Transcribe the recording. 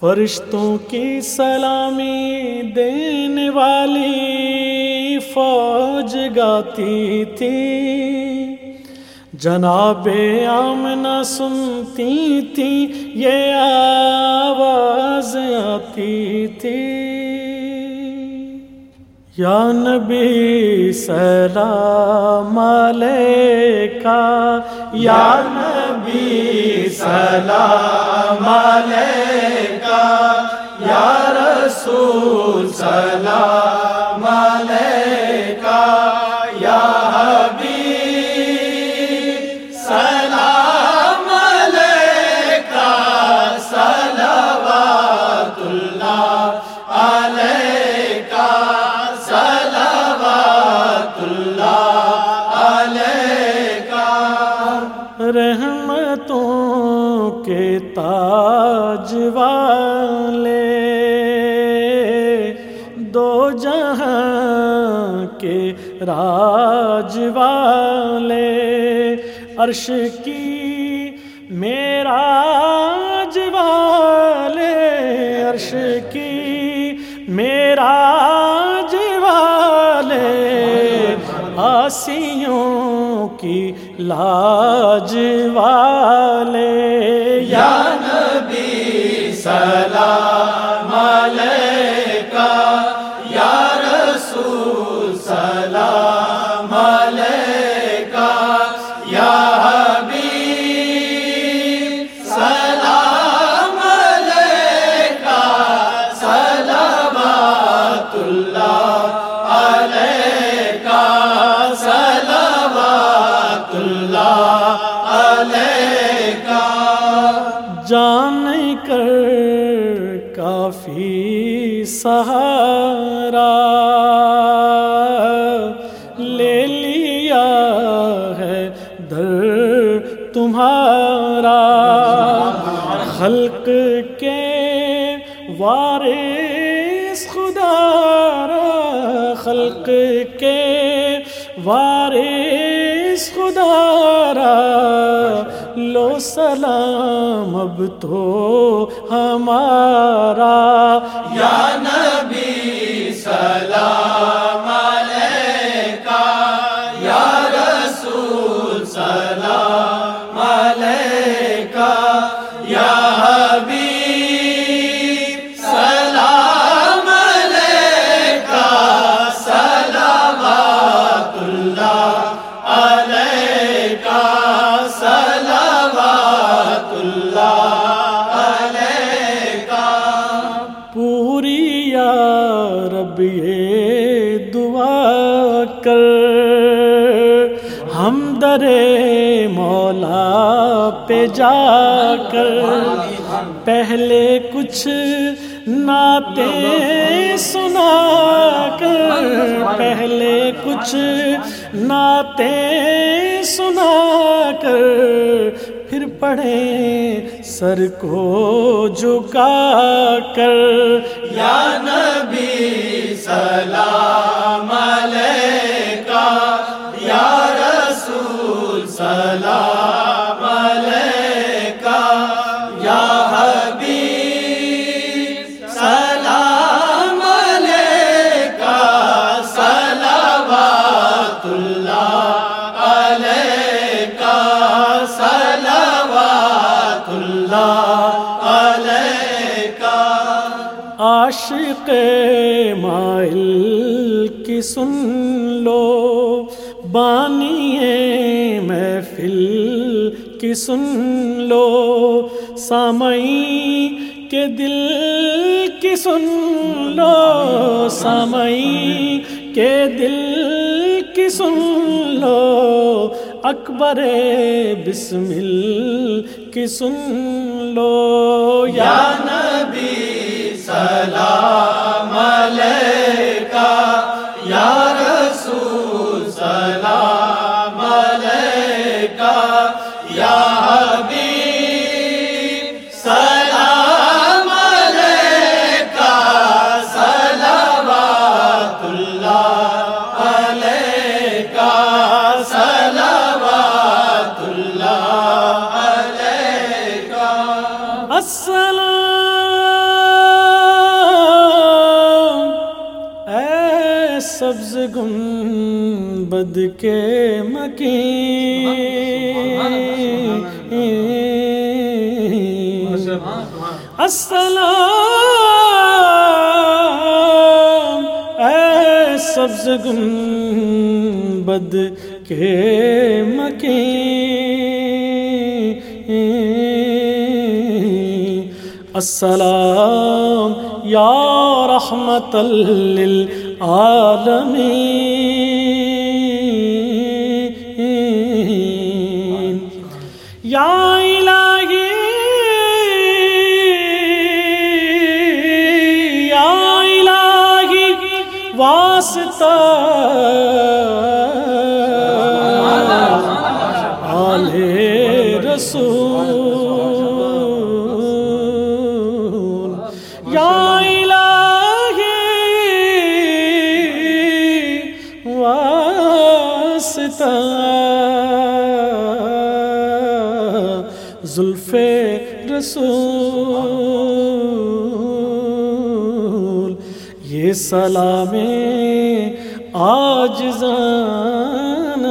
فرشتوں کی سلامی دینے والی فوج گاتی تھی۔ جناب آمنا سنتی تھی، یہ آواز آتی تھی۔ یا نبی سلام علیکہ یا نبی سلام علیکہ یا رسول سلام تاج والے دو جہاں کے راج والے عرش کی میراج والے عرش کی میراج والے آسیوں کی لاج والے علیکہ یا حبیب، سلام علیکہ صلوات اللہ علیکہ صلوات اللہ علیکہ جان کر کافی سہارا۔ کے وارث خدا را خلق کے وارث خدا را لو سلام اب تو ہمارا یا نبی سلام رب یہ دعا کر۔ ہم درے مولا پہ جا کر۔ پہلے کچھ نعتیں سنا کر۔ پہلے کچھ نعتیں سنا کر۔ پھر پڑھیں سر کو جھکا کر۔ یا نبی سلام علیکہ یا رسول سلام کی سن لو۔ بانی محفل کی سن لو۔ سامعی کے دل کی سن لو۔ سامعی کے دل کی سن لو۔ اکبر بسمل کی سن لو۔ یا سبز گنبد کے مکین۔ السلام اے سبز گنبد کے مکین۔ السلام یا رحمت للعالمین یا الہی یا الہی واسطہ واسطہ۔ زلف رسول یہ سلام آج زان